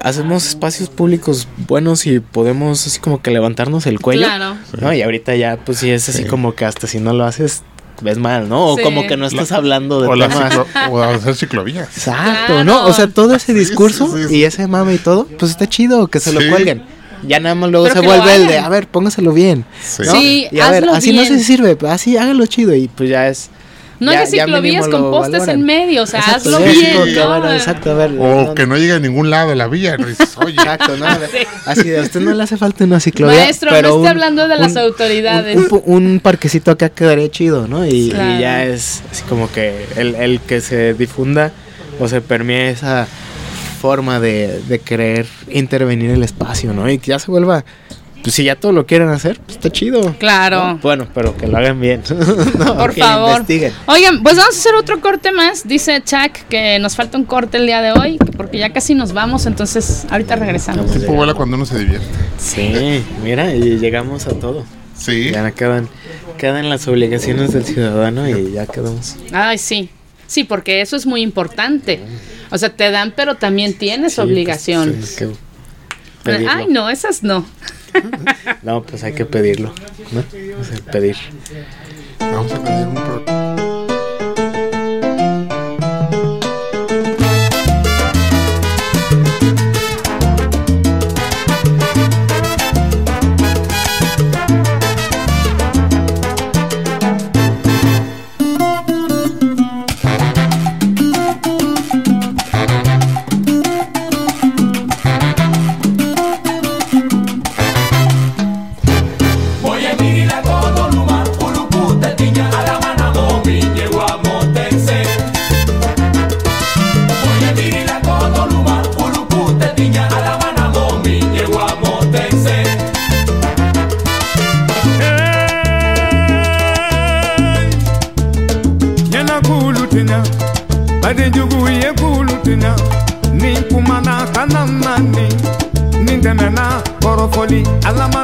Hacemos espacios públicos buenos y podemos así como que levantarnos el cuello. Claro. ¿no? Y ahorita ya, pues sí, es así Sí. como que hasta si no lo haces, ves mal, ¿no? O Sí. como que no estás hablando de O, la temas. ciclo- o hacer ciclovías. Exacto, Claro. ¿no? O sea, todo ese discurso sí, sí, sí. y ese mame y todo, pues está chido que se lo cuelguen. Ya nada más luego Pero se vuelve el de, a ver, póngaselo bien. Sí. ¿no? Sí, y a ver, hazlo así no bien. se sirve, así hágalo chido y pues ya es. No ya- ciclovías con postes valoran. en medio, o sea, Exacto, hazlo sí, bien. ¿no? exacto, a ver. O no, que no llegue a ningún lado de la villa. ¿no? Dices, Oye, Exacto, ¿no? Así de, a usted no le hace falta una ciclovía. Maestro, no pero esté un- hablando de las un- autoridades. Un, un pu- un parquecito acá quedaría chido, ¿no? Y, y ya es así como que el, el que se difunda o se permee esa forma de, de querer intervenir el espacio, ¿no? Y que ya se vuelva, pues si ya todo lo quieren hacer, pues está chido. Claro. ¿no? Bueno, pero que lo hagan bien. No, Por que favor. investiguen. Oigan, pues vamos a hacer otro corte más. Dice Chuck que nos falta un corte el día de hoy, porque ya casi nos vamos, entonces ahorita regresamos. el tiempo vuela cuando uno se divierte. Sí, mira, y llegamos a todo. Sí. Ya quedan, quedan las obligaciones del ciudadano y ya quedamos. Ay, sí. Sí, porque eso es muy importante. O sea, te dan, pero también tienes Sí, pues, obligaciones. que pedirlo. Ay, no, esas no. No, pues hay que pedirlo, ¿no? O pedir. Vamos a tener un ni alámà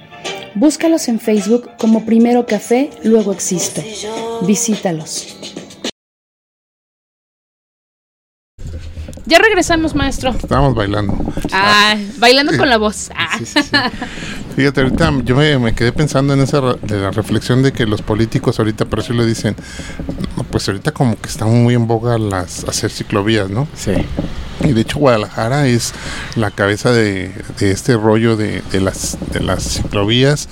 Búscalos en Facebook como Primero Café, luego Existo. Visítalos. Ya regresamos, maestro. Estábamos bailando. Ah, bailando con la voz. Ah. Sí, sí, sí. Fíjate, ahorita yo me, me quedé pensando en esa de la reflexión de que los políticos ahorita, pero sí lo dicen, pues ahorita como que están muy en boga las hacer ciclovías, ¿no? Sí. Y de hecho Guadalajara es la cabeza de, de este rollo de, de las, de las ciclovías,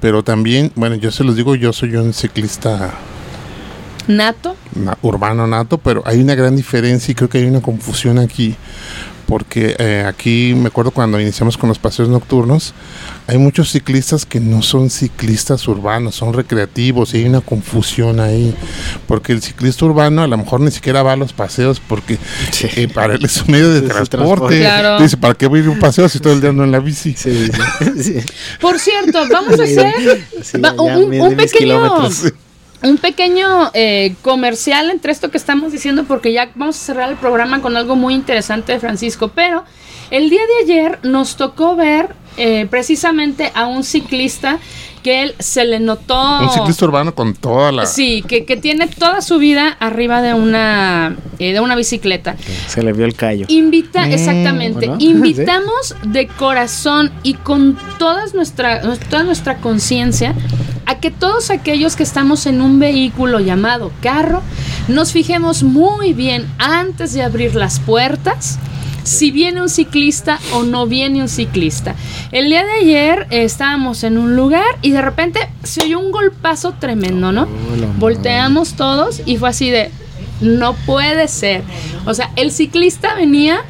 pero también, bueno, yo se los digo, yo soy un ciclista Nato. na- urbano nato, pero hay una gran diferencia y creo que hay una confusión aquí, porque eh, aquí me acuerdo cuando iniciamos con los paseos nocturnos, hay muchos ciclistas que no son ciclistas urbanos, son recreativos y hay una confusión ahí, porque el ciclista urbano a lo mejor ni siquiera va a los paseos porque Sí. eh, para él es un medio de transporte. transporte. Claro. Dice, ¿para qué voy a ir a un paseo si todo el día ando en la bici? Sí, sí, sí. Por cierto, vamos a hacer Sí, va- ya un, un pequeño. Un pequeño eh, comercial entre esto que estamos diciendo, porque ya vamos a cerrar el programa con algo muy interesante de Francisco, pero El día de ayer nos tocó ver eh, precisamente a un ciclista que él se le notó... Un ciclista urbano con toda la... Sí, que, que tiene toda su vida arriba de una, eh, de una bicicleta. Se le vio el callo. Invita, Mm, exactamente, invitamos de corazón y con todas nuestra, toda nuestra conciencia a que todos aquellos que estamos en un vehículo llamado carro nos fijemos muy bien antes de abrir las puertas si viene un ciclista o no viene un ciclista. El día de ayer eh, estábamos en un lugar y de repente se oyó un golpazo tremendo, ¿no? la Volteamos todos y fue así de, no puede ser. O sea, el ciclista venía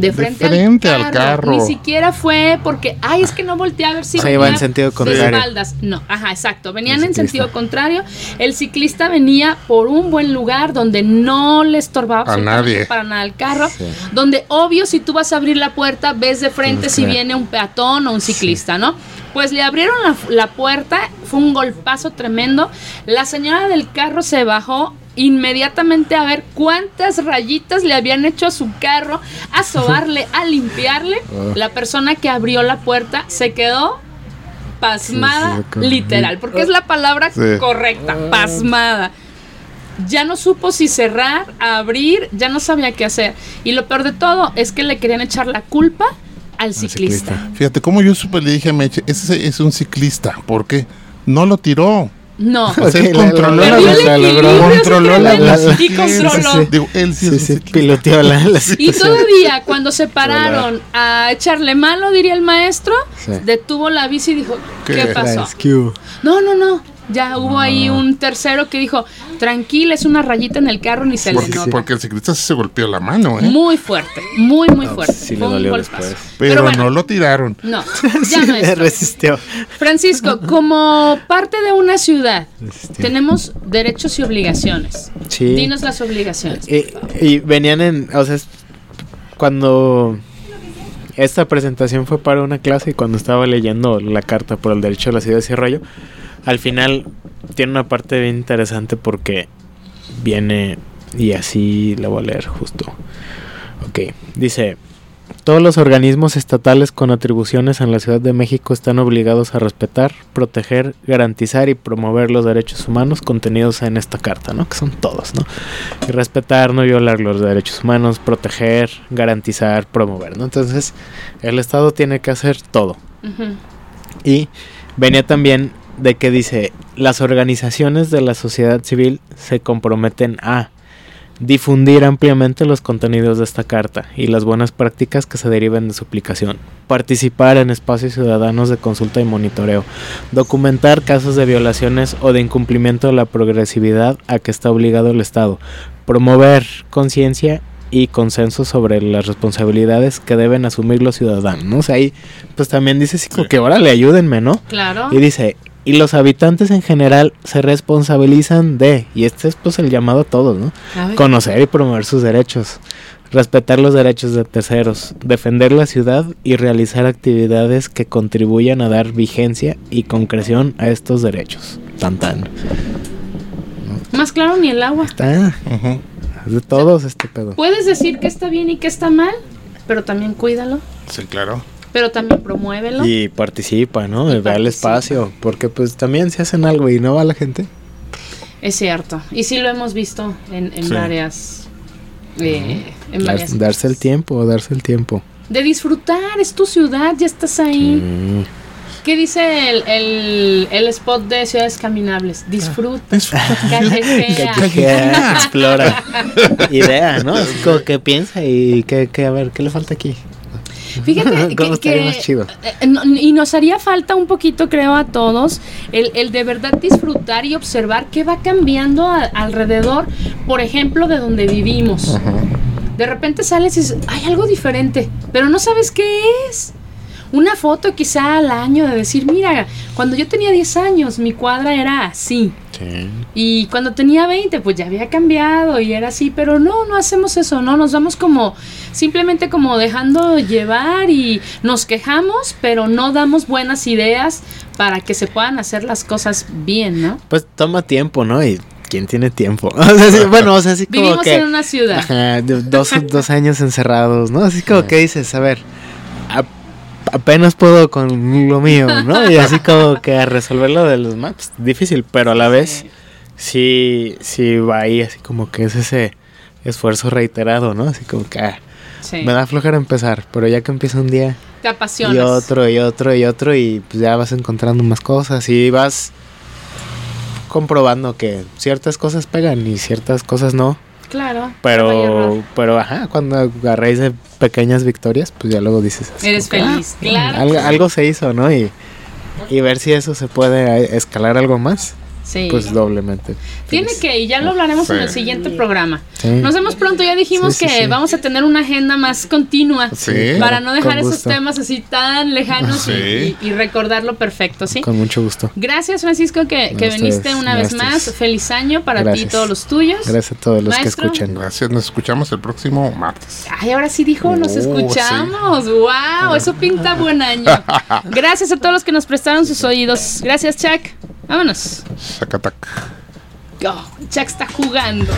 de frente, frente al carro. Ni siquiera fue porque, ay, es que no volteé a ver si O sea, iba en sentido de contrario. espaldas. No, ajá, exacto. Venían El en ciclista. sentido contrario. El ciclista venía por un buen lugar donde no le estorbaba A nadie. para nada el carro. Sí. Donde, obvio, si tú vas a abrir la puerta, ves de frente si viene un peatón o un ciclista, ¿no? Pues le abrieron la, la puerta, fue un golpazo tremendo. La señora del carro se bajó inmediatamente a ver cuántas rayitas le habían hecho a su carro, a sobarle, a limpiarle. Oh. La persona que abrió la puerta se quedó pasmada, Sí, sí, con- literal, porque es la palabra Sí. correcta, pasmada. Ya no supo si cerrar, abrir, ya no sabía qué hacer. Y lo peor de todo es que le querían echar la culpa al ciclista. ciclista. Fíjate, como yo supe, le dije a Meche, ese es un ciclista, ¿por qué? No lo tiró. No. O sea, él controló la- controló la, y controló. sí, sí. Digo, él sí, Sí, piloteó la, la Y todavía cuando se pararon a echarle mano, diría el maestro, Sí. detuvo la bici y dijo, ¿Qué? ¿qué, pasó? No, no, no. Ya hubo ahí un tercero que dijo, tranquila, es una rayita en el carro, ni se le Porque, nota. porque el ciclista se golpeó la mano, ¿eh? Muy fuerte, muy, muy fuerte. sí le dolió después. Pero, bueno, no lo tiraron. No, Sí, ya le maestro. resistió. Francisco, como parte de una ciudad, Resistió. tenemos derechos y obligaciones. Sí. Dinos las obligaciones. Y, y venían en, o sea, cuando esta presentación fue para una clase y cuando estaba leyendo la carta por el derecho a la ciudad y ese rollo, al final tiene una parte bien interesante porque viene y así la voy a leer justo. Ok, dice, todos los organismos estatales con atribuciones en la Ciudad de México están obligados a respetar, proteger, garantizar y promover los derechos humanos contenidos en esta carta, ¿no? Que son todos, ¿no? Y respetar, no violar los derechos humanos, proteger, garantizar, promover, ¿no? Entonces, el Estado tiene que hacer todo. Y venía también de que dice, las organizaciones de la sociedad civil se comprometen a difundir ampliamente los contenidos de esta carta y las buenas prácticas que se deriven de su aplicación, participar en espacios ciudadanos de consulta y monitoreo, documentar casos de violaciones o de incumplimiento de la progresividad a que está obligado el Estado, promover conciencia y consenso sobre las responsabilidades que deben asumir los ciudadanos. ¿no? O sea, ahí pues también dice así como Sí. que órale, ayúdenme, ¿no? Claro. Y dice, y los habitantes en general se responsabilizan de, y este es pues el llamado a todos, ¿no? A. Conocer y promover sus derechos, respetar los derechos de terceros, defender la ciudad y realizar actividades que contribuyan a dar vigencia y concreción a estos derechos. Tan tan. Más claro ni el agua. Está es de todos este pedo. Puedes decir que está bien y que está mal, pero también cuídalo, Sí, claro. Pero también promuévelo. Y participa, ¿no? Y da el espacio, porque pues también se hacen algo y no va la gente. Es cierto. Y sí lo hemos visto en, en Sí. varias. eh, en Dar- varias darse el tiempo, darse el tiempo. De disfrutar, es tu ciudad, ya estás ahí. Mm. ¿Qué dice el, el, el spot de Ciudades Caminables? Disfruta, Disfruta. callejea. Callejea, explora. Idea, ¿no? Es como que piensa y que, que, a ver, ¿qué le falta aquí? Fíjate ¿Cómo que, chido? eh, no- y nos haría falta un poquito, creo, a todos, el, el de verdad disfrutar y observar qué va cambiando a- alrededor, por ejemplo, de donde vivimos. De repente sales y dices, hay algo diferente, pero no sabes qué es. Una foto quizá al año de decir, mira, cuando yo tenía 10 años mi cuadra era así. Sí. Y cuando tenía 20, pues ya había cambiado y era así, pero no, no hacemos eso, no, nos vamos como simplemente como dejando llevar y nos quejamos, pero no damos buenas ideas para que se puedan hacer las cosas bien, ¿no? Pues toma tiempo, ¿no? Y ¿quién tiene tiempo? O sea, sí, bueno, o sea, así como Vivimos que... en una ciudad. Ajá, dos, dos años encerrados, ¿no? Así como que dices, a ver, apenas puedo con lo mío, ¿no? Y así como que a resolver lo de los maps, difícil, pero a la vez sí, sí va ahí, así como que es ese esfuerzo reiterado, ¿no? Así como que ah, Sí. me da flojera empezar, pero ya que empieza un día Te apasionas. y otro y otro y otro y pues ya vas encontrando más cosas y vas comprobando que ciertas cosas pegan y ciertas cosas no. Claro. Pero, pero ajá, cuando a raíz de pequeñas victorias, pues ya luego dices. así Eres como feliz, ah, claro. Algo, algo se hizo, ¿no? Y, y ver si eso se puede escalar algo más, Sí. pues doblemente. Tiene feliz. que, y ya lo hablaremos en el siguiente programa. Sí. Nos vemos pronto, ya dijimos Sí, sí, que sí. vamos a tener una agenda más continua Sí. para no dejar esos temas así tan lejanos y- Sí. y, y recordarlo perfecto, ¿sí? Con mucho gusto. Gracias Francisco que, que viniste una vez gracias. más. Feliz año para ti y todos los tuyos. Gracias a todos los Maestro. que escuchan. Gracias, nos escuchamos el próximo martes. Ay, ahora sí dijo, nos Oh, escuchamos. Wow, eso pinta buen año. Gracias a todos los que nos prestaron sus oídos. Gracias, Chuck. Vámonos. Zacatac. Oh, Chuck está jugando.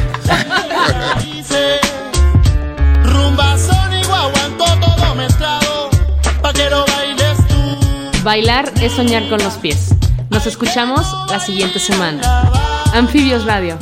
dice Rumba Sony aguantó todo mezclado Pa' que lo bailes tú Bailar es soñar con los pies. Nos escuchamos la siguiente semana. Anfibios Radio.